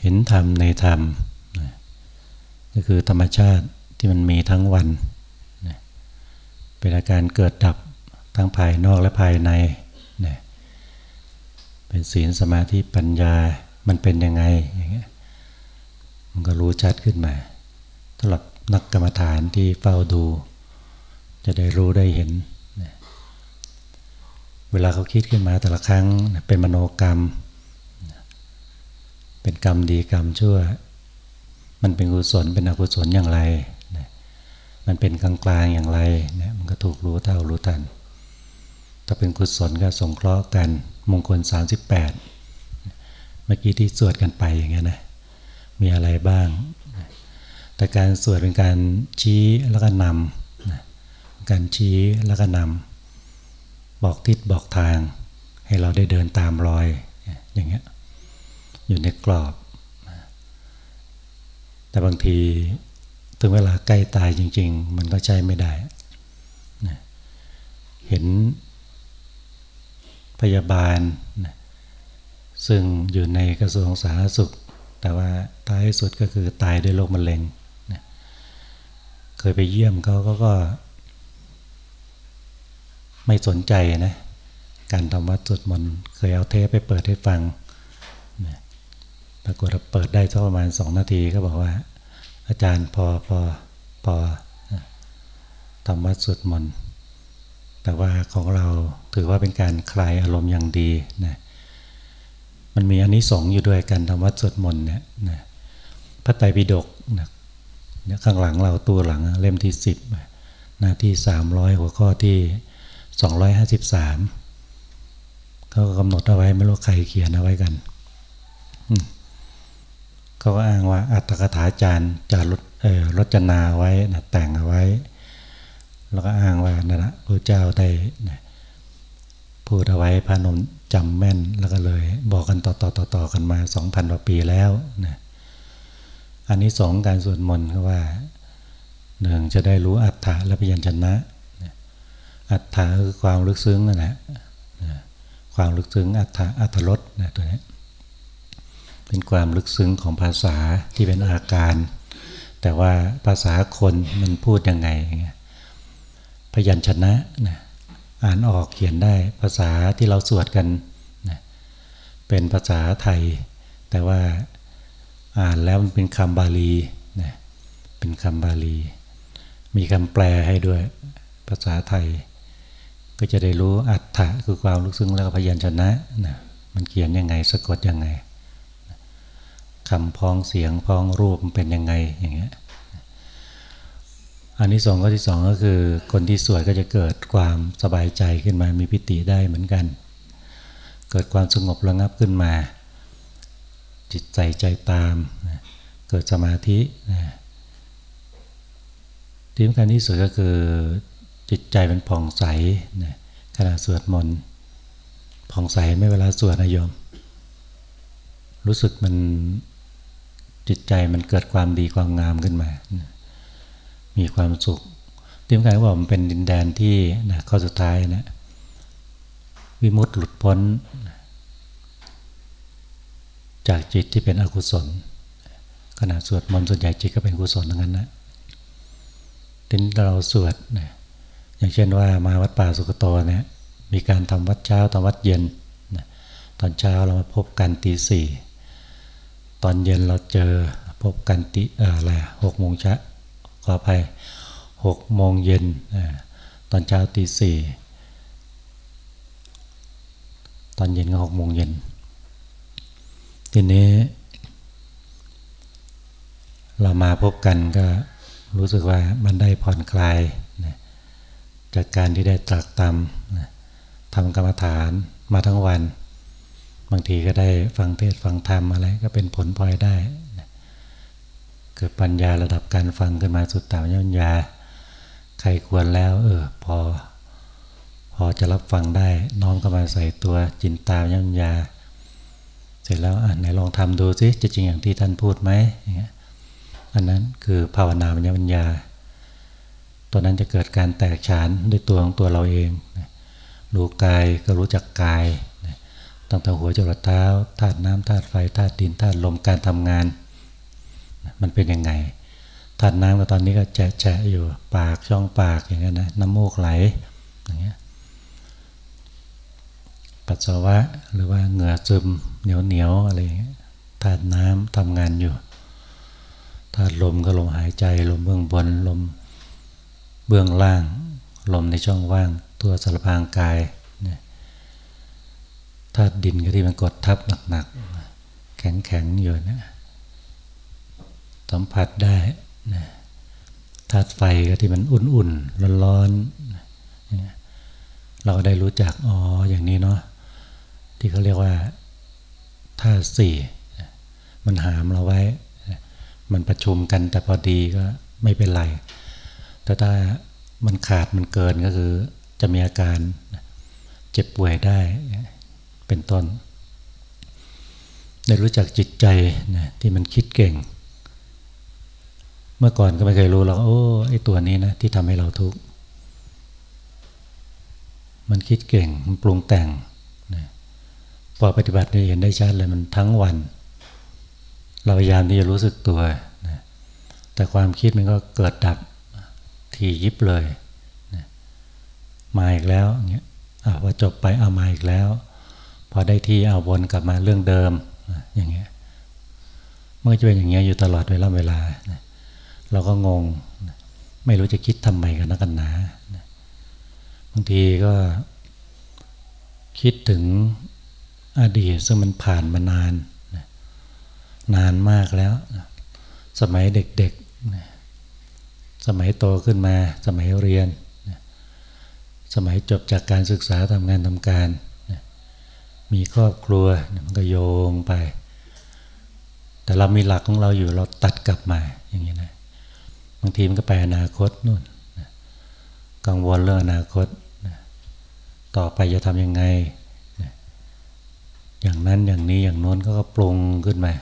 เห็นธรรมในธรรมก็คือธรรมชาติที่มันมีทั้งวัน เป็นอาการเกิดดับทั้งภายนอกและภายใน เป็นศีลสมาธิปัญญา มันเป็นยังไงอย่างเงี้ย มันก็รู้ชัดขึ้นมาสำหรับนักกรรมฐานที่เฝ้าดู จะได้รู้ได้เห็น เวลาเขาคิดขึ้นมาแต่ละครั้งเป็นมโนกรรมเป็นกรรมดีกรรมชั่ว มันเป็นกุศลเป็นอกุศลอย่างไรมันเป็นกลางๆอย่างไรเนี่ยมันก็ถูกรู้เท่ารู้ทัน ถ้าเป็นกุศลก็สงเคราะห์กัน มงคล 38 เมื่อกี้ที่สวดกันไปอย่างเงี้ยนะมีอะไรบ้าง แต่การสวดเป็นการชี้แล้วก็นำการชี้แล้วก็นำบอกทิศบอกทางให้เราได้เดินตามรอยอย่างเงี้ย อยู่ในกรอบ แต่บางทีถึงเวลาใกล้ตายจริง ๆ มันก็ใช้ไม่ได้ เห็นพยาบาล ซึ่งอยู่ในกระทรวงสาธารณสุข แต่ว่าท้ายสุดก็คือตายด้วยโรคมะเร็ง เคยไปเยี่ยมเขาก็ก็ไม่สนใจนะ การทำวัดสวดมนต์เคยเอาเทปไปเปิดให้ฟัง ปรากฏว่าเปิดได้สักประมาณสองนาทีก็บอกว่า อาจารย์พอพอพอทำวัดสวดมนต์แต่ว่าของเราถือว่าเป็นการคลายอารมณ์อย่างดีนะมันมีอันนี้สองอยู่ด้วยการทำวัดสวดมนต์เนี่ยนะพระไตรปิฎกนะข้างหลังเราตัวหลังเล่มที่สิบหน้าที่สามร้อยหัวข้อที่สองร้อยห้าสิบสามเขากำหนดเอาไว้ไม่รู้ใครเขียนเอาไว้กัน อืม เขาก็อ้างว่าอัตถกถาจารย์จารถเออรจนาไว้นะแต่งเอาไว้ แล้วก็อ้างว่านั่นแหะพระเจ้าได้นะพูดเอาไว้พระนมจำแม่นแล้วก็เลย บอกกันต่อต่อต่อต่อกันมาสองพันกว่าปีแล้วนะอันนี้สองการสวดมนต์ก็ว่าหนึ่งจะได้รู้อัตถะและพยัญชนะอัตถะคือความลึกซึ้งนั่นแหละความลึกซึ้งอัตถะอัตถรสนะตัวนี้ เป็นความลึกซึ้งของภาษาที่เป็นอาการ แต่ว่าภาษาคนมันพูดยังไง พยัญชนะนะอ่านออกเขียนได้ภาษาที่เราสวดกันนะเป็นภาษาไทย แต่ว่าอ่านแล้วมันเป็นคำบาลีนะเป็นคำบาลี มีคำแปลให้ด้วยภาษาไทย ก็จะได้รู้อัตถะคือความลึกซึ้งแล้วก็พยัญชนะนะมันเขียนยังไงสะกดยังไง คำพ้องเสียงพ้องรูปมันเป็นยังไงอย่างเงี้ยอันที่สองก็ที่สองก็คือคนที่สวดก็จะเกิดความสบายใจขึ้นมามีปิติได้เหมือนกัน เกิดความสงบระงับขึ้นมา จิตใจใจตาม เกิดสมาธิที่สำคัญที่สุดก็คือจิตใจเป็นผ่องใสขณะสวดมนต์ผ่องใสไม่เวลาสวดนะโยม รู้สึกมัน จิตใจมันเกิดความดีความงามขึ้นมา มีความสุขที่สำคัญว่ามันเป็นดินแดนที่นะข้อสุดท้ายนะวิมุตติหลุดพ้น จากจิตที่เป็นอกุศลขณะสวดมนต์ส่วนใหญ่จิตก็เป็นกุศลทั้งนั้นนะทีนี้เราสวดนะอย่างเช่นว่ามาวัดป่าสุกโตนี่มีการทำวัดเช้าทำวัดเย็นนะตอนเช้าเรามาพบกันตีสี่ ตอนเย็นเราเจอพบกันติอะไรหกโมงเช้าขอไปหกโมงเย็นตอนเช้าตีสี่ตอนเย็นก็หกโมงเย็นทีนี้ เรามาพบกันก็รู้สึกว่ามันได้ผ่อนคลายนะจากการที่ได้ตรักตำนะทำกรรมฐานมาทั้งวัน บางทีก็ได้ฟังเทศฟังธรรมอะไรก็เป็นผลพลอยได้เกิดปัญญาระดับการฟังขึ้นมาสุดตามยัญญา ใครควรแล้ว เออพอ พอจะรับฟังได้ น้อมก็มาใส่ตัวจินตามยัญญา เสร็จแล้วอ่านไหนลองทำดูซิจะจริงอย่างที่ท่านพูดไหมอย่างเงี้ยอันนั้นคือภาวนาปัญญา ตัวนั้นจะเกิดการแตกฉานด้วยตัวของตัวเราเอง รู้กายก็รู้จักกาย ตั้งแต่หัวจรดเท้าธาตุน้ำธาตุไฟธาตุดินธาตุลมการทำงาน มันเป็นยังไงธาตุน้ำก็ตอนนี้ก็แฉะอยู่ปากช่องปากอย่างเงี้ยนะน้ำมูกไหลอย่างเงี้ยปัสสาวะหรือว่าเหงื่อซึมเหนียวเหนียวอะไรอย่างเงี้ยธาตุน้ำทำงานอยู่ธาตุลมก็ลมหายใจลมเบื้องบนลมเบื้องล่าง ลมในช่องว่าง ตัวสารพางกาย ธาตุดินก็ที่มันกดทับหนักๆ แข็งๆอยู่นะ สัมผัสได้นะธาตุไฟก็ที่มันอุ่นๆ ร้อนๆ เราได้รู้จัก อ๋อ อย่างนี้เนาะ ที่เขาเรียกว่าธาตุสี่ มันหามเราไว้ มันประชุมกันแต่พอดีก็ไม่เป็นไร แต่ถ้ามันขาดมันเกินก็คือจะมีอาการเจ็บป่วยได้ เป็นต้น ได้รู้จักจิตใจนะที่มันคิดเก่ง เมื่อก่อนก็ไม่เคยรู้หรอกโอ้ไอตัวนี้นะที่ทำให้เราทุกข์มันคิดเก่งมันปรุงแต่งนะพอปฏิบัตินี่เห็นได้ชัดเลยมันทั้งวัน เราพยายามที่จะรู้สึกตัวนะแต่ความคิดมันก็เกิดดับทียิบเลยนะมาอีกแล้วเงี้ยพอจบไปเอามาอีกแล้ว พอได้ที่เอาวนกลับมาเรื่องเดิมอย่างเงี้ยเมื่อจะเป็นอย่างเงี้ยอยู่ตลอดเวลาเวลา เราก็งง ไม่รู้จะคิดทำไมกันนักกันหนาบางทีก็คิดถึงอดีตซึ่งมันผ่านมานาน นานมากแล้ว สมัยเด็กๆ สมัยโตขึ้นมา สมัยเรียน สมัยจบจากการศึกษาทำงานทำการ มีครอบครัวมันก็โยงไป แต่เรามีหลักของเราอยู่เราตัดกลับมาอย่างนี้นะบางทีมันก็ไปอนาคตนู่นกังวลเรื่องอนาคตต่อไปจะทำยังไง อย่างนั้นอย่างนี้อย่างโน้นก็ปรุงขึ้นมา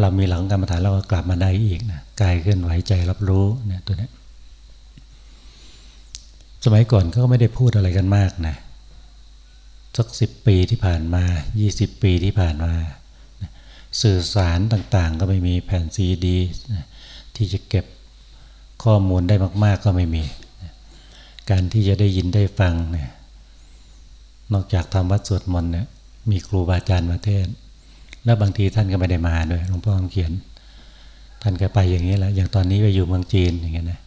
เรามีหลังกรรมฐานเราก็กลับมาได้อีกนะกายเคลื่อนไหวใจรับรู้เนี่ยตัวนี้สมัยก่อนก็ไม่ได้พูดอะไรกันมากนะ สักสิบปีที่ผ่านมา 20 ปีที่ผ่านมา สื่อสารต่างๆ ก็ไม่มีแผ่นซีดีที่จะเก็บข้อมูลได้มาก ๆ ก็ไม่มี การที่จะได้ยินได้ฟังเนี่ยนอกจากทำวัดสวดมนต์เนี่ยมีครูบาอาจารย์มาเทศ แล้วบางทีท่านก็ไม่ได้มาด้วยหลวงพ่อเขียน ท่านก็ไปอย่างนี้แหล้วอย่างตอนนี้ไปอยู่เมืองจีนอย่างเงี้ยนะ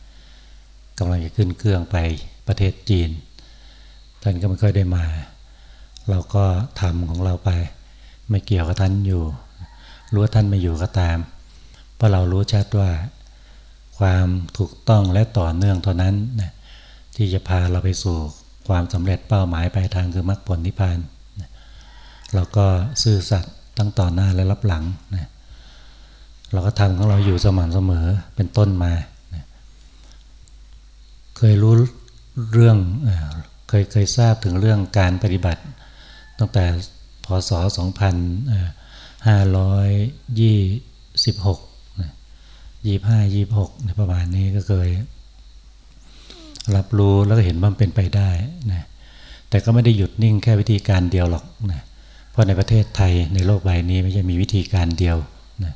กำลังจะขึ้นเครื่องไปประเทศจีน ท่านก็ไม่ค่อยได้มา เราก็ทำของเราไป ไม่เกี่ยวกับท่านอยู่ รู้ว่าท่านไม่อยู่ก็ตาม เพราะเรารู้ชัดว่า ความถูกต้องและต่อเนื่องเท่านั้นนะที่จะพาเราไปสู่ความสำเร็จเป้าหมายปลายทางคือมรรคผลนิพพานนะเราก็ซื่อสัตย์ตั้งต่อหน้าและรับหลังนะเราก็ทำของเราอยู่สม่ำเสมอเป็นต้นมานะเคยรู้เรื่องเคยเคยทราบถึงเรื่องการปฏิบัติ ตั้งแต่พศ 2526ยี่ห้ายี่หกในประมาณนี้ก็เคย รับรู้แล้วก็เห็นว่ามันเป็นไปได้นะแต่ก็ไม่ได้หยุดนิ่งแค่วิธีการเดียวหรอกนะเพราะในประเทศไทยในโลกใบนี้ไม่ใช่มีวิธีการเดียวนะ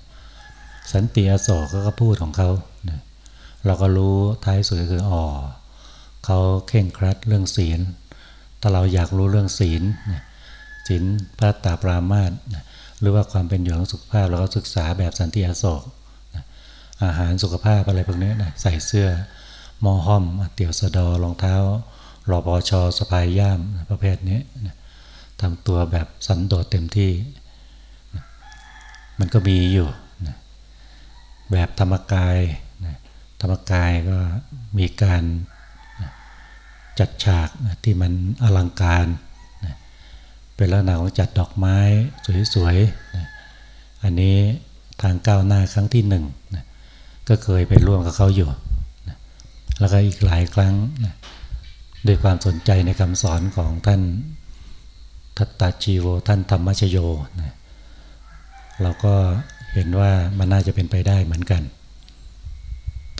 สันติอโศกก็พูดของเขานะเราก็รู้ท้ายสุดคืออ๋อเขาเข่งครัดเรื่องศีลถ้าเราอยากรู้เรื่องศีลนะ ศีลพระตาปรามาสหรือว่าความเป็นอยู่ของสุขภาพเราก็ศึกษาแบบสันติอโศกอาหารสุขภาพอะไรพวกนี้นะใส่เสื้อมอห้อมเตี่ยวสะดอรองเท้ารอปอชอสปายย่ามประเภทนี้ทำตัวแบบสันโดษเต็มที่ มันก็มีอยู่ แบบธรรมกายธรรมกายก็มีการจัดฉากที่มันอลังการ เป็นลักษณะของจัดดอกไม้สวยๆนะอันนี้ทางก้าวหน้าครั้งที่หนึ่งนะก็เคยไปร่วมกับเขาอยู่นะแล้วก็อีกหลายครั้งนะด้วยความสนใจในคำสอนของท่านทัตตาชีโวท่านธรรมชโยนะเราก็เห็นว่ามันน่าจะเป็นไปได้เหมือนกัน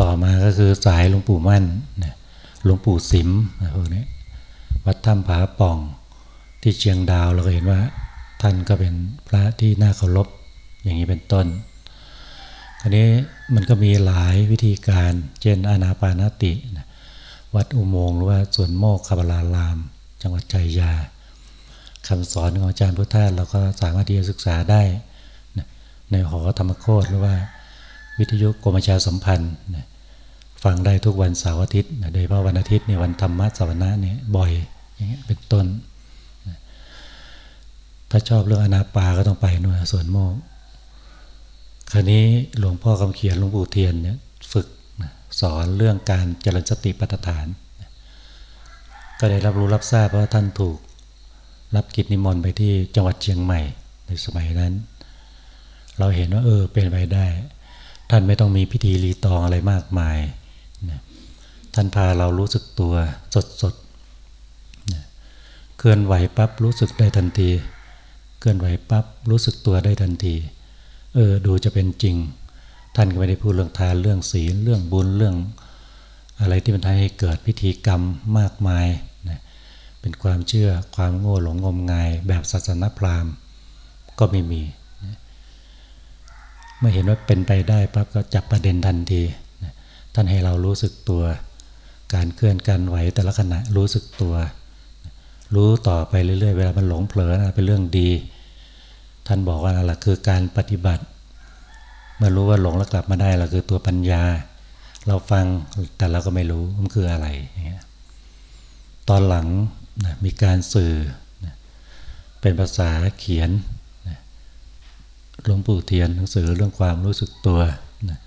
ต่อมาก็คือสายหลวงปู่มั่นหลวงปู่สิมพวกนี้วัดถ้ำผาป่อง ที่เชียงดาวเราก็เห็นว่า ท่านก็เป็นพระที่น่าเคารพอย่างนี้เป็นต้นอันนี้มันก็มีหลายวิธีการเช่นอนาปานติ วัดอุโมงค์หรือว่าสวนโมกขบาลาราม จังหวัดใจยาคำสอนของอาจารย์พุทธาเราก็สามารถที่จะศึกษาได้ ในหอธรรมโคตหรือว่า วิทยุกรมชาสัมพันธ์ฟังได้ทุกวันเสาร์อาทิตย์โดยเฉพาะวันอาทิตย์ในวันธรรมะสวนะเนี่ยบ่อยอย่างเงี้ยเป็นต้น ถ้าชอบเรื่องอนาปาก็ต้องไปนู่นสวนโมกคราวนี้หลวงพ่อคำเขียนหลวงปู่เทียนเนี่ยฝึกสอนเรื่องการเจริญสติปัฏฐาน ก็ได้รับรู้รับทราบว่าท่านถูกรับกิจนิมนต์ไปที่จังหวัดเชียงใหม่ในสมัยนั้น เราเห็นว่าเออเป็นไปได้ ท่านไม่ต้องมีพิธีรีตองอะไรมากมายนะท่านพาเรารู้สึกตัวสดสดนะเคลื่อนไหวปั๊บรู้สึกได้ทันที เคลื่อนไหวปั๊บรู้สึกตัวได้ทันที เออดูจะเป็นจริง ท่านก็ไม่ได้พูดเรื่องทานเรื่องศีลเรื่องบุญเรื่อง อะไรที่มันทำให้เกิดพิธีกรรมมากมายนะเป็นความเชื่อความโง่หลงงมงายแบบศาสนาพราหมณ์ก็ไม่มีเมื่อเห็นว่าเป็นไปได้ปั๊บก็จับประเด็นทันทีท่านให้เรารู้สึกตัว การเคลื่อนการไหวแต่ละขณะรู้สึกตัว รู้ต่อไปเรื่อยๆ เวลามันหลงเผลอนะเป็นเรื่องดี ท่านบอกว่านั่นแหละคือการปฏิบัติ เมื่อรู้ว่าหลงแล้วกลับมาได้เราคือตัวปัญญา เราฟังแต่เราก็ไม่รู้มันคืออะไรตอนหลังนะมีการสื่อนะเป็นภาษาเขียนนะหลวงปู่เทียนหนังสือเรื่องความรู้สึกตัวนะ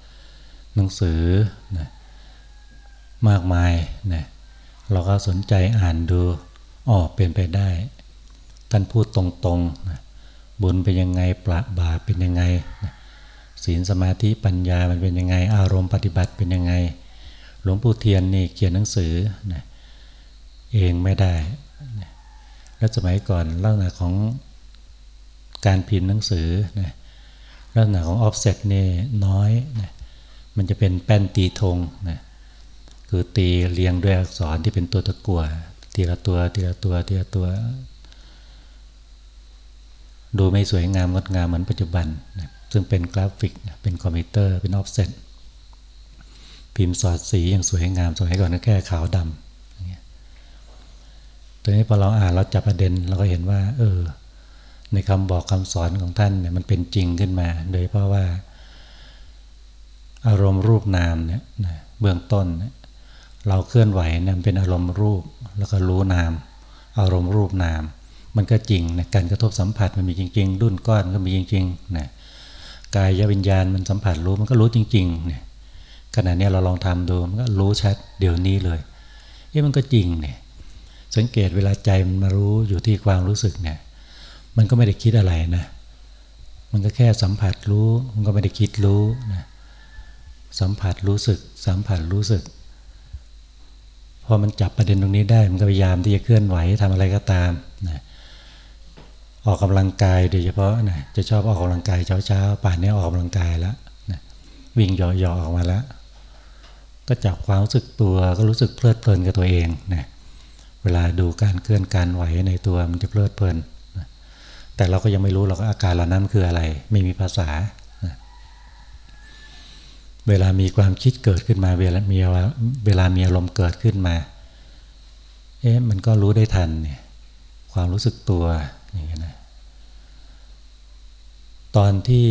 หนังสือนะมากมายนะเราก็สนใจอ่านดูออกเป็นไปได้ ท่านพูดตรงๆนะ บุญเป็นยังไงปราบาปเป็นยังไงศีลสมาธิปัญญามันเป็นยังไง อารมณ์ปฏิบัติเป็นยังไง หลวงปู่เทียนนี่เขียนหนังสือนะเองไม่ได้นะแล้วสมัยก่อนลักษณะของการพิมพ์หนังสือนะลักษณะของออฟเซ็ตนี่น้อยนะมันจะเป็นแป้นตีธงนะคือตีเรียงด้วยอักษรที่เป็นตัวตะกั่วทีละตัวทีละตัวทีละตัว ดูไม่สวยงามงดงามเหมือนปัจจุบันนะซึ่งเป็นกราฟิกเป็นคอมพิวเตอร์เป็นออฟเซตพิมพ์สอดสีอย่างสวยงามสมัยก่อนก็แค่ขาวดำตอนนี้พอเราอ่านเราจับประเด็นเราก็เห็นว่า เออ ในคำบอกคำสอนของท่านเนี่ยมันเป็นจริงขึ้นมา โดยเพราะว่า อารมณ์รูปนามเนี่ยเบื้องต้น เราเคลื่อนไหวเนี่ยเป็นอารมณ์รูปแล้วก็รู้นาม อารมณ์รูปนาม มันก็จริงนะการกระทบสัมผัสมันมีจริง ๆ รุ่นก้อนก็มีจริงๆนะกายวิญญาณมันสัมผัสรู้มันก็รู้จริงๆเนี่ยขณะนี้เราลองทำดูมันก็รู้ชัดเดี๋ยวนี้เลยเอ้มันก็จริงเนี่ยสังเกตเวลาใจมันมารู้อยู่ที่ความรู้สึกเนี่ยมันก็ไม่ได้คิดอะไรนะ มันก็แค่สัมผัสรู้ มันก็ไม่ได้คิดรู้นะสัมผัสรู้สึก สัมผัสรู้สึก พอมันจับประเด็นตรงนี้ได้มันก็พยายามที่จะเคลื่อนไหวทำอะไรก็ตามนะ ออกกำลังกายโดยเฉพาะนะจะชอบออกกำลังกายเช้าๆป่านนี้ออกกำลังกายแล้วนะวิ่งหย่อๆออกมาแล้ว ก็จับความรู้สึกตัวก็รู้สึกเพลิดเพลินกับตัวเองนะเวลาดูการเคลื่อนการไหวในตัวมันจะเพลิดเพลินนะแต่เราก็ยังไม่รู้หรอกอาการเหล่านั้นคืออะไร ไม่มีภาษานะเวลามีความคิดเกิดขึ้นมาเวลามีเวลามีอารมณ์เกิดขึ้นมาเอ๊ะมันก็รู้ได้ทันเนี่ยความรู้สึกตัวอย่างนี้นะ ตอนที่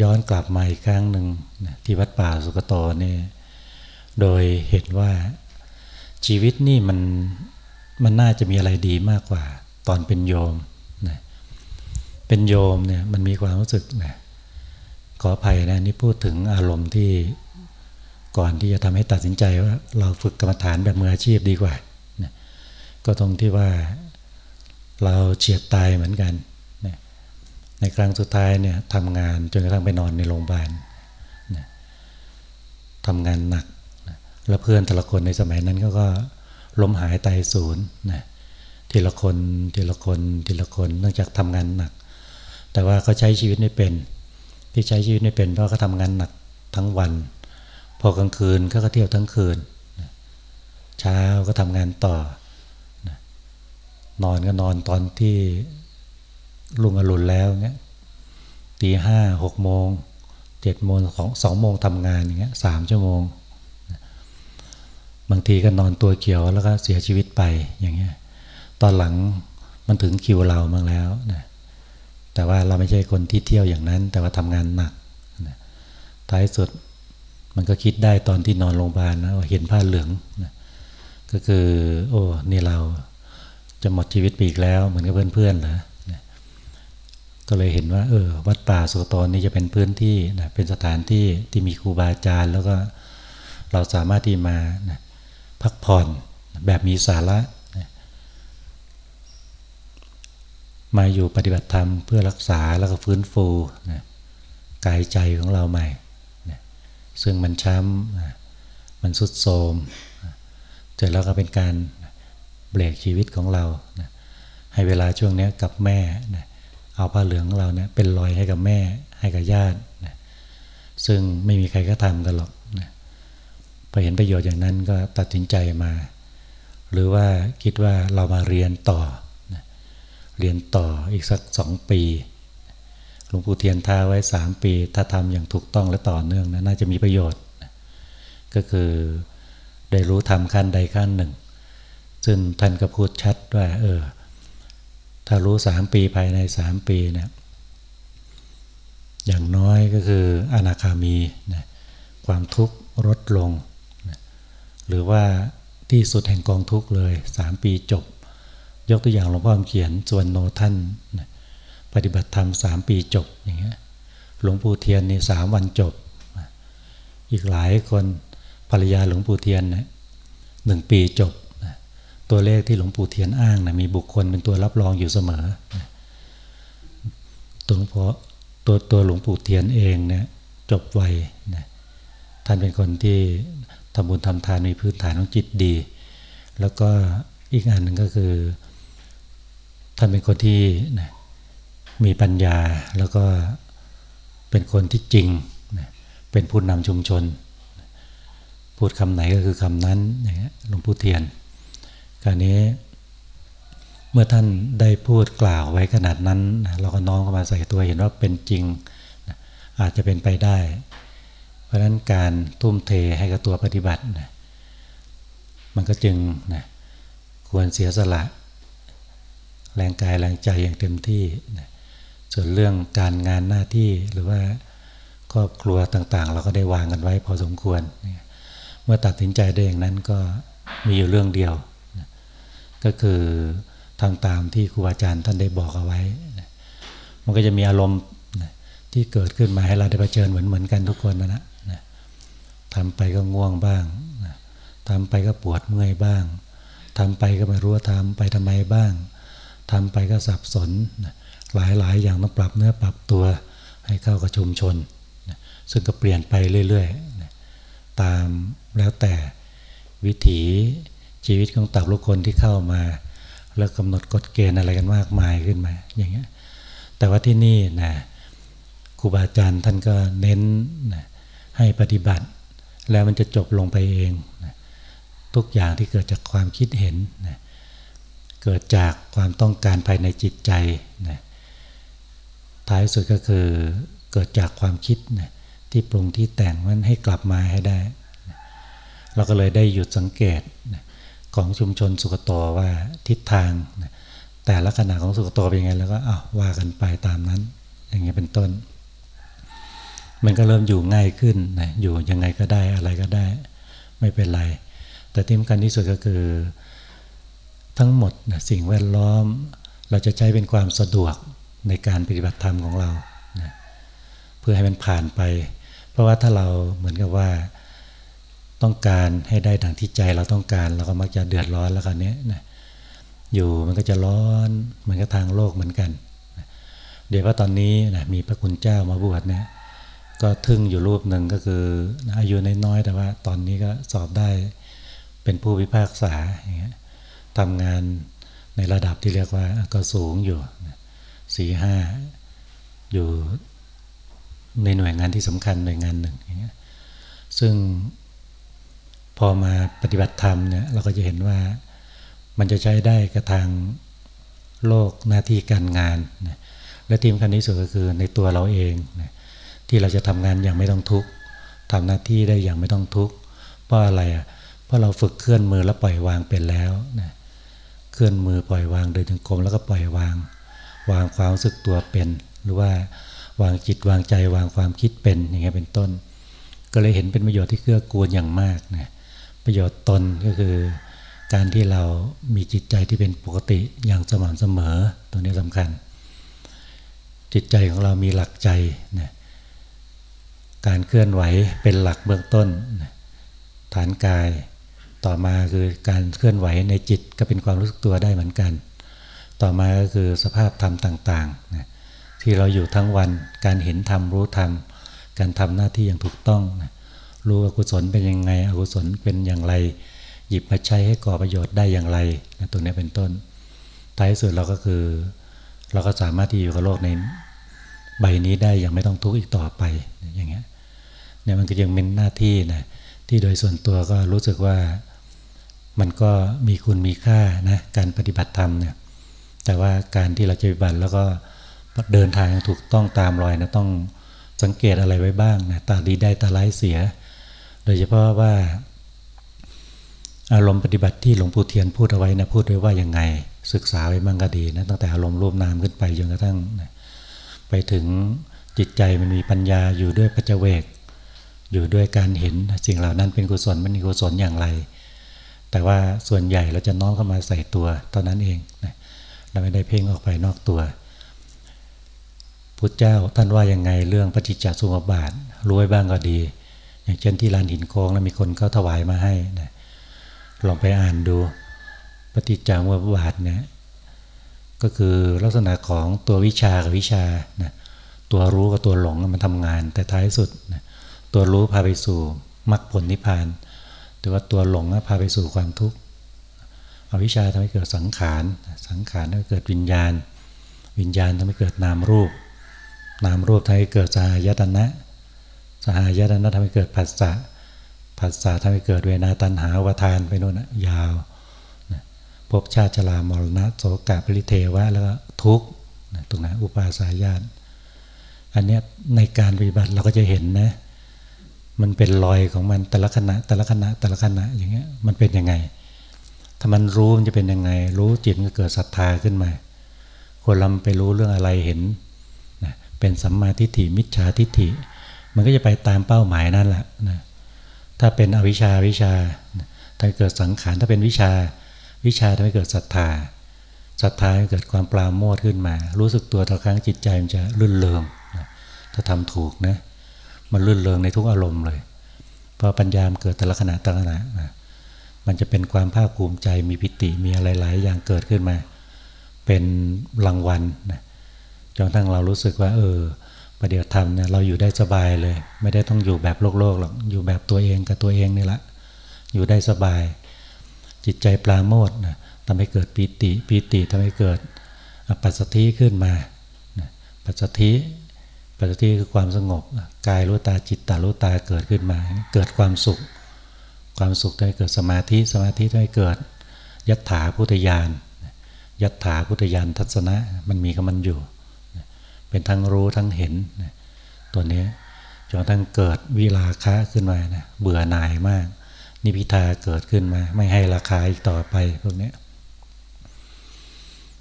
ย้อนกลับมาอีกครั้งหนึ่งที่วัดป่าสุกโตนี่โดยเห็นว่าชีวิตนี่มันมันน่าจะมีอะไรดีมากกว่า ตอนเป็นโยมนะเป็นโยมเนี่ยมันมีความรู้สึกนะขออภัยนะนี่พูดถึงอารมณ์ที่ก่อนที่จะทำให้ตัดสินใจว่า เราฝึกกรรมฐานแบบมืออาชีพดีกว่านะก็ตรงที่ว่าเราเฉียดตายเหมือนกัน ในครั้งสุดท้ายเนี่ยทำงานจนกระทั่งไปนอนในโรงพยาบาลทำงานหนักแล้วเพื่อนแต่ละคนในสมัยนั้นก็ก็ล้มหายตายศูนย์นะทีละคนทีละคนทีละคนเนื่องจากทำงานหนัก แต่ว่าเขาใช้ชีวิตไม่เป็น ที่ใช้ชีวิตไม่เป็นเพราะเขาทำงานหนักทั้งวัน พอกลางคืนก็เที่ยวทั้งคืนเช้าก็ทำงานต่อนอนก็นอนตอนที่ ลุงอรุณแล้วเงี้ยตีห้าหกโมงเจ็ดโมงของสองโมงทำงานอย่างเงี้ยสามชั่วโมง บางทีก็นอนตัวเขียวแล้วก็เสียชีวิตไปอย่างเงี้ยตอนหลังมันถึงคิวเราบ้างแล้วนะแต่ว่าเราไม่ใช่คนที่เที่ยวอย่างนั้น แต่ว่าทำงานหนักนะท้ายสุดมันก็คิดได้ตอนที่นอนโรงพยาบาลนะเห็นผ้าเหลืองนะก็คือ โอ้ นี่เราจะหมดชีวิตไปอีกแล้ว เหมือนกับเพื่อนๆเหรอ ก็เลยเห็นว่า เออ วัดป่าสุตนนี้จะเป็นพื้นที่นะเป็นสถานที่ที่มีครูบาอาจารย์ แล้วก็เราสามารถที่มานะพักผ่อนแบบมีสาระมาอยู่ปฏิบัติธรรมเพื่อรักษาแล้วก็ฟื้นฟูนะกายใจของเราใหม่นะซึ่งมันช้ำนะมันสุดโทมเสร็จแล้วก็เป็นการเบรกชีวิตของเรานะให้เวลาช่วงนี้กับแม่นะ เอาผ้าเหลืองของเราเนี่ยเป็นรอยให้กับแม่ให้กับญาตินะซึ่งไม่มีใครก็ทำกันหรอกนะพอเห็นประโยชน์อย่างนั้นก็ตัดสินใจมา หรือว่าคิดว่าเรามาเรียนต่อเรียนต่ออีกสักสองปีหลวงปู่เทียนท้าไว้สามปี ถ้าทำอย่างถูกต้องและต่อเนื่องนะน่าจะมีประโยชน์ ก็คือได้รู้ทำขั้นใดขั้นหนึ่ง ซึ่งท่านก็พูดชัดว่า เออ ถ้ารู้สามปีภายในสามปีเนะี่ยอย่างน้อยก็คืออนาคามีนะความทุกข์ลดลงนะหรือว่าที่สุดแห่งกองทุกข์เลยสามปีจบ ยกตัวอย่างหลวงพ่อเขียนส่วนโนท่านปฏิบัติธรรมสามปีจบอย่างเงี้ยหลวงปู่เทียนนี่สามวันจบ อีกหลายคนภรรยาหลวงปู่เทียนนี่ยหนึ่งปีจบ ตัวเลขที่หลวงปู่เทียนอ้างนะมีบุคคลเป็นตัวรับรองอยู่เสมอ ตัวหลวงพ่อตัวตัวหลวงปู่เทียนเองเนี่ยจบไวนะท่านเป็นคนที่ทำบุญทำทานมีพื้นฐานของจิตดี แล้วก็อีกอันหนึ่งก็คือ ท่านเป็นคนที่นะมีปัญญาแล้วก็เป็นคนที่จริงนะเป็นผู้นำชุมชน พูดคำไหนก็คือคำนั้นอย่างเงี้ยหลวงปู่เทียน คราวนี้เมื่อท่านได้พูดกล่าวไว้ขนาดนั้น เราก็น้องเข้ามาใส่ตัวเห็นว่าเป็นจริง อาจจะเป็นไปได้ เพราะฉะนั้นการทุ่มเทให้กับตัวปฏิบัตินะมันก็จึงนะควรเสียสละ แรงกายแรงใจอย่างเต็มที่นะส่วนเรื่องการงานหน้าที่หรือว่าครอบครัวต่างๆ เราก็ได้วางกันไว้พอสมควร เมื่อตัดสินใจได้อย่างนั้นก็มีอยู่เรื่องเดียว ก็คือทำตามที่ครูอาจารย์ท่านได้บอกเอาไว้ มันก็จะมีอารมณ์ที่เกิดขึ้นมาให้เราได้เผชิญเหมือนเหมือนกันทุกคนนะนะทำไปก็ง่วงบ้างทำไปก็ปวดเมื่อยบ้างทำไปก็ไม่รู้ว่าทำไปทำไมบ้างทำไปก็สับสน หลายๆ อย่างต้องปรับเนื้อปรับตัวให้เข้ากับชุมชน ซึ่งก็เปลี่ยนไปเรื่อยๆ ตามแล้วแต่วิถี ชีวิตของตับลูกคนที่เข้ามา แล้วกำหนดกฎเกณฑ์อะไรกันมากมายขึ้นมา อย่างเงี้ยแต่ว่าที่นี่นะครูบาอาจารย์ท่านก็เน้นนะให้ปฏิบัติ แล้วมันจะจบลงไปเองนะทุกอย่างที่เกิดจากความคิดเห็นนะเกิดจากความต้องการภายในจิตใจนะท้ายสุดก็คือเกิดจากความคิดนะที่ปรุงที่แต่งมันให้กลับมาให้ได้นะเราก็เลยได้หยุดสังเกตนะ ของชุมชนสุขโตว่าทิศทาง แต่ละขณะของสุขโตเป็นยังไงแล้วก็อ้าวว่ากันไปตามนั้น อย่างเงี้ยเป็นต้น มันก็เริ่มอยู่ง่ายขึ้นนะอยู่ยังไงก็ได้อะไรก็ได้ ไม่เป็นไร แต่ที่สำคัญที่สุดก็คือ ทั้งหมดนะสิ่งแวดล้อม เราจะใช้เป็นความสะดวกในการปฏิบัติธรรมของเรานะเพื่อให้มันผ่านไป เพราะว่าถ้าเราเหมือนกับว่า ต้องการให้ได้ดังที่ใจเราต้องการเราก็มักจะเดือดร้อนแล้วกันเนี้ยนะอยู่มันก็จะร้อนเหมือนกับทางโลกเหมือนกัน เดี๋ยวว่าตอนนี้นะมีพระคุณเจ้ามาบวชเนี่ยก็ทึ่งอยู่รูปหนึ่งก็คืออายุน้อยๆแต่ว่าตอนนี้ก็สอบได้เป็นผู้พิพากษาอย่างเงี้ยทำงานในระดับที่เรียกว่าก็สูงอยู่สี่ห้าอยู่ในหน่วยงานที่สำคัญหน่วยงานหนึ่งอย่างเงี้ยซึ่ง พอมาปฏิบัติธรรมเนี่ยเราก็จะเห็นว่ามันจะใช้ได้กระทางโลกหน้าที่การงานนะและทีมคันที่สุดก็คือในตัวเราเองนะที่เราจะทำงานอย่างไม่ต้องทุกข์ทำหน้าที่ได้อย่างไม่ต้องทุกข์เพราะอะไรอะเพราะเราฝึกเคลื่อนมือแล้วปล่อยวางเป็นแล้วนะเคลื่อนมือปล่อยวางเดินถึงกลมแล้วก็ปล่อยวาง วางความรู้สึกตัวเป็น หรือว่าวางจิตวางใจวางความคิดเป็นอย่างเงี้ยเป็นต้น ก็เลยเห็นเป็นประโยชน์ที่เกื้อกูลอย่างมากนะ ประโยชน์ตนก็คือ การที่เรามีจิตใจที่เป็นปกติอย่างสม่ำเสมอตรงนี้สำคัญ จิตใจของเรามีหลักใจนะการเคลื่อนไหวเป็นหลักเบื้องต้นนะฐานกายต่อมาคือการเคลื่อนไหวในจิตก็เป็นความรู้สึกตัวได้เหมือนกัน ต่อมาก็คือสภาพธรรมต่างๆนะที่เราอยู่ทั้งวันการเห็นธรรมรู้ธรรมการทำหน้าที่อย่างถูกต้องนะ รู้อกุศลเป็นยังไง อกุศลเป็นอย่างไร หยิบมาใช้ให้ก่อประโยชน์ได้อย่างไรนะตัวนี้เป็นต้น ท้ายสุดเราก็คือ เราก็สามารถที่อยู่กับโลกในใบนี้ได้อย่างไม่ต้องทุกข์อีกต่อไปอย่างเงี้ยเนี่ยมันก็ยังเป็นหน้าที่นะที่โดยส่วนตัวก็รู้สึกว่ามันก็มีคุณมีค่านะการปฏิบัติธรรมเนี่ยแต่ว่าการที่เราจะปฏิบัติแล้วก็เดินทางถูกต้องตามรอยนะต้องสังเกตอะไรไว้บ้างนะตาดีได้ตาร้ายเสีย ดยเฉพาะว่า อารมณ์ปฏิบัติที่หลวงปู่เทียนพูดเอาไว้นะพูดไว้ว่ายังไง ศึกษาไว้มั่งก็ดีนะตั้งแต่อารมณ์รูปนามขึ้นไปจนกระทั่งไปถึงจิตใจมันมีปัญญาอยู่ด้วยปัจเจเวกอยู่ด้วยการเห็นสิ่งเหล่านั้นเป็นกุศลมันมีกุศลอย่างไร แต่ว่าส่วนใหญ่เราจะน้อมเข้ามาใส่ตัวตอนนั้นเองนะเราไม่ได้เพ่งออกไปนอกตัวพุทธเจ้าท่านว่ายังไงเรื่องปฏิจจสมุปบาทรวยบ้างก็ดี อย่างเช่นที่ลานหินโค้งแล้วมีคนเขาถวายมาให้นะลองไปอ่านดูปฏิจจสมุปบาทเนี่ยก็คือลักษณะของตัววิชากับวิชานะตัวรู้กับตัวหลงมันทำงาน แต่ท้ายสุดนะตัวรู้พาไปสู่มรรคผลนิพพาน แต่ว่าตัวหลงพาไปสู่ความทุกข์อวิชชาทำให้เกิดสังขารสังขารทำให้เกิดวิญญาณ วิญญาณทำให้เกิดนามรูป นามรูปทำให้เกิดสายตนะ สหายตนะทำให้เกิดผัสสะผัสสะทำให้เกิดเวนาตันหาวทานไปโน่นยาวภพชาติชรามรณะโสกะปริเทวะแล้วก็ทุกข์ตรงนั้นอุปาสายานอันนี้ในการปฏิบัติเราก็จะเห็นนะ มันเป็นรอยของมันแต่ละขณะแต่ละขณะแต่ละขณะอย่างเงี้ยมันเป็นยังไง ถ้ามันรู้มันจะเป็นยังไง รู้จิตก็เกิดศรัทธาขึ้นมา คนเราไปรู้เรื่องอะไรเห็นนะเป็นสัมมาทิฏฐิมิจฉาทิฏฐิ มันก็จะไปตามเป้าหมายนั่นแหละนะถ้าเป็นอวิชชาวิชาถ้าเกิดสังขารถ้าเป็นวิชาวิชาทำให้เกิดศรัทธาศรัทธาเกิดความปราโมทขึ้นมา รู้สึกตัวต่อครั้งจิตใจมันจะลื่นเริงถ้าทำถูกนะมันลื่นเริงในทุกอารมณ์เลยพอปัญญามเกิดแต่ละขณะแต่ละขณะนะมันจะเป็นความภาคภูมิใจมีปิติมีอะไรหลายอย่างเกิดขึ้นมา เป็นรางวัลนะจนทั้งเรารู้สึกว่า เออ ประเดี๋ยวทำเนี่ยเราอยู่ได้สบายเลย ไม่ได้ต้องอยู่แบบโลกโลกหรอกอยู่แบบตัวเองกับตัวเองนี่แหละอยู่ได้สบาย จิตใจปลาโมดนะทำให้เกิดปีติปีติทำให้เกิดปัสสธิขึ้นมาปัสสธิปัจจุคือความสงบกายรู้ตาจิตตารู้ตาเกิดขึ้นมา เกิดความสุข ความสุขทำให้เกิดสมาธิสมาธิทำให้เกิดยัตถาพุทธญาณยัตถาพุทธญาณทัศนะมันมีกับมันอยู่ เป็นทั้งรู้ทั้งเห็นตัวนี้จนทั้งเกิดวิลาคะขึ้นมานะเบื่อหน่ายมาก นิพิทาเกิดขึ้นมา ไม่ให้ราคาอีกต่อไปพวกนี้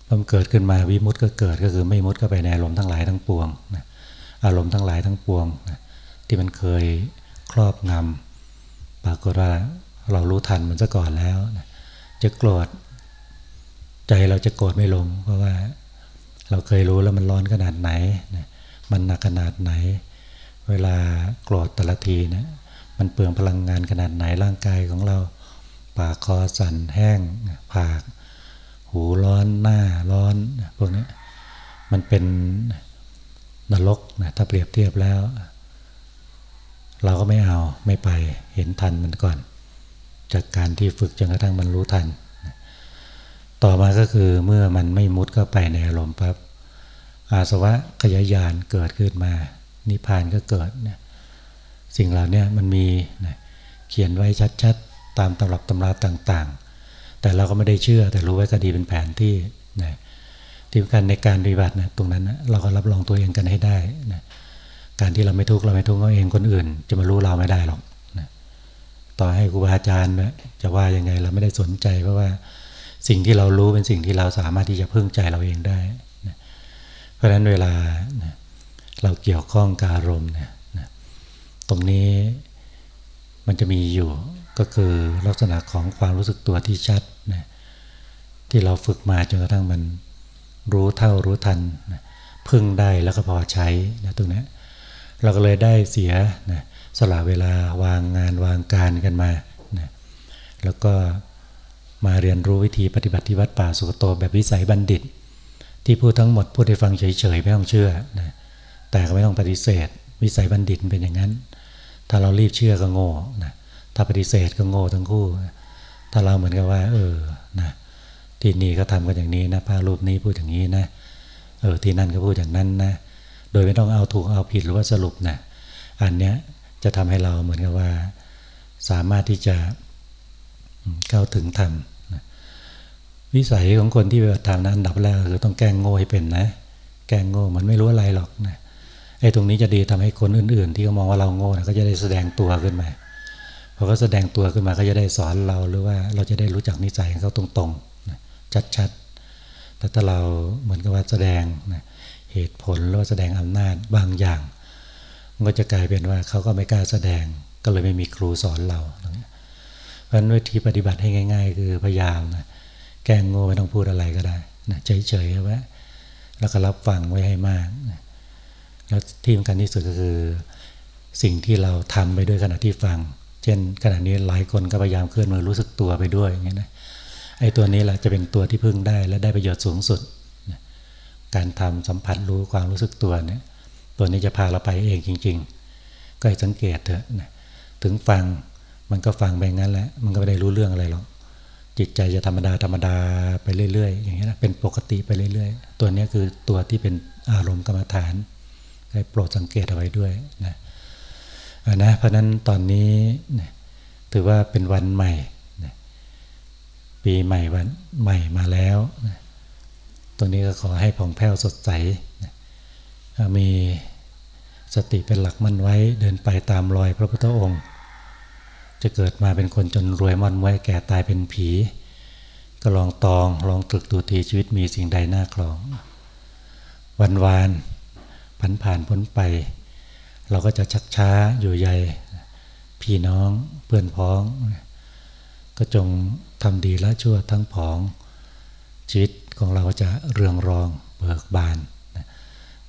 พอเกิดขึ้นมาวิมุตต์ก็เกิดก็คือไม่มุตต์ก็ไปในลมณ์ทั้งหลายทั้งปวงนะอารมณ์ทั้งหลายทั้งปวงนะที่มันเคยครอบงำปรากฏว่าเรารู้ทันมันซะก่อนแล้วนะจะโกรธใจเราจะโกรธไม่ลงเพราะว่า เราเคยรู้แล้วมันร้อนขนาดไหน มันหนักขนาดไหน เวลาโกรธแต่ละทีนะมันเปลืองพลังงานขนาดไหนร่างกายของเราปากคอสั่นแห้งผาก หูร้อนหน้าร้อนพวกนี้มันเป็นนรกนะถ้าเปรียบเทียบแล้ว เราก็ไม่เอาไม่ไปเห็นทันมันก่อน จากการที่ฝึกจนกระทั่งมันรู้ทัน ต่อมาก็คือเมื่อมันไม่มุดเข้าไปในอารมณ์ปั๊บอาสวะขยายานเกิดขึ้นมา นิพพานก็เกิดเนี่ยสิ่งเหล่านี้มันมีนะเขียนไว้ชัดๆ ตามตำรับตำราต่างๆ แต่เราก็ไม่ได้เชื่อแต่รู้ไว้ก็ดีเป็นแผนที่นะที่การในการปฏิบัตินะตรงนั้นนะเราก็รับรองตัวเองกันให้ได้นะการที่เราไม่ทุกข์เราไม่ทุกข์เราเองคนอื่น จะมารู้เราไม่ได้หรอกนะต่อให้ครูบาอาจารย์นะจะว่ายังไงเราไม่ได้สนใจเพราะว่า สิ่งที่เรารู้เป็นสิ่งที่เราสามารถที่จะพึ่งใจเราเองได้นะเพราะฉะนั้นเวลานะเราเกี่ยวข้องกับอารมณ์นะนะตรงนี้มันจะมีอยู่ก็คือลักษณะของความรู้สึกตัวที่ชัดนะที่เราฝึกมาจนกระทั่งมันรู้เท่ารู้ทันนะพึ่งได้แล้วก็พอใช้นะตรงนี้เราก็เลยได้เสียนะสละเวลาวางงานวางการกันมานะแล้วก็ มาเรียนรู้วิธีปฏิบัติที่วัดป่าสุกโตแบบวิสัยบัณฑิต ที่พูดทั้งหมดพูดให้ฟังเฉยๆไม่ต้องเชื่อนะแต่ก็ไม่ต้องปฏิเสธ วิสัยบัณฑิตเป็นอย่างนั้น ถ้าเรารีบเชื่อก็โง่นะถ้าปฏิเสธก็โง่ทั้งคู่ ถ้าเราเหมือนกับว่า เออนะที่นี่ก็ทำกันอย่างนี้นะพระรูปนี้พูดอย่างนี้นะเออที่นั่นก็พูดอย่างนั้นนะโดยไม่ต้องเอาถูกเอาผิดหรือว่าสรุปนะอันเนี้ยจะทำให้เราเหมือนกับว่า สามารถที่จะ เข้าถึงธรรมวิสัยของคนที่ปฏิบัติธรรมนั้นอันดับแรกคือต้องแกล้งโง่ให้เป็นนะ แกล้งโง่มันไม่รู้อะไรหรอกนะไอ้ตรงนี้จะดีทำให้คนอื่น ๆ ที่เขามองว่าเราโง่นะก็จะได้แสดงตัวขึ้นมาพอเขาแสดงตัวขึ้นมาก็จะได้สอนเราหรือว่าเราจะได้รู้จักนิสัยของเขาตรงๆนะชัดๆ แต่ถ้าเราเหมือนกับว่าแสดงนะเหตุผลหรือว่าแสดงอำนาจบางอย่าง มันก็จะกลายเป็นว่าเขาก็ไม่กล้าแสดงก็เลยไม่มีครูสอนเรา เพราะฉะนั้นวิธีปฏิบัติให้ง่าย ๆ คือพยายามนะแกล้งโง่ไม่ต้องพูดอะไรก็ได้นะเฉยๆไว้แล้วก็รับฟังไว้ให้มากนะแล้วที่สำคัญที่สุดก็คือสิ่งที่เราทำไปด้วยขณะที่ฟัง เช่นขณะนี้หลายคนก็พยายามเคลื่อนมือรู้สึกตัวไปด้วยอย่างนี้นะไอ้ตัวนี้แหละจะเป็นตัวที่พึ่งได้และได้ประโยชน์สูงสุดนะการทำสัมผัสรู้ความรู้สึกตัวเนี่ยตัวนี้จะพาเราไปเองจริง ๆ ก็ให้สังเกตเถอะนะถึงฟัง มันก็ฟังไปงั้นแหละ มันก็ไม่ได้รู้เรื่องอะไรหรอก จิตใจจะธรรมดาธรรมดาไปเรื่อย ๆ อย่างนี้นะ เป็นปกติไปเรื่อย ๆ ตัวนี้คือตัวที่เป็นอารมณ์กรรมฐาน ให้โปรดสังเกตเอาไว้ด้วยนะนะ เพราะนั้นตอนนี้ถือว่าเป็นวันใหม่ ปีใหม่วันใหม่มาแล้วตรงนี้ก็ขอให้ผ่องแผ้วสดใส มีสติเป็นหลักมั่นไว้เดินไปตามรอยพระพุทธองค์ จะเกิดมาเป็นคนจนรวยมั่นไว้แก่ตายเป็นผี ก็ลองตองลองตรึกดูทีชีวิตมีสิ่งใดน่าคลอง วันวานผันผ่านพ้นไป เราก็จะชักช้าอยู่ใหญ่พี่น้องเพื่อนพ้อง ก็จงทำดีและชั่วทั้งผอง ชีวิตของเราจะเรืองรองเบิกบานนะ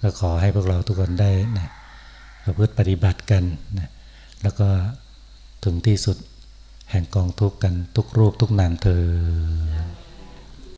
ก็ขอให้พวกเราทุกคนได้นะประพฤติปฏิบัติกันนะแล้วก็ ถึงที่สุดแห่งกองทุกข์กันทุกรูปทุกนามเธอ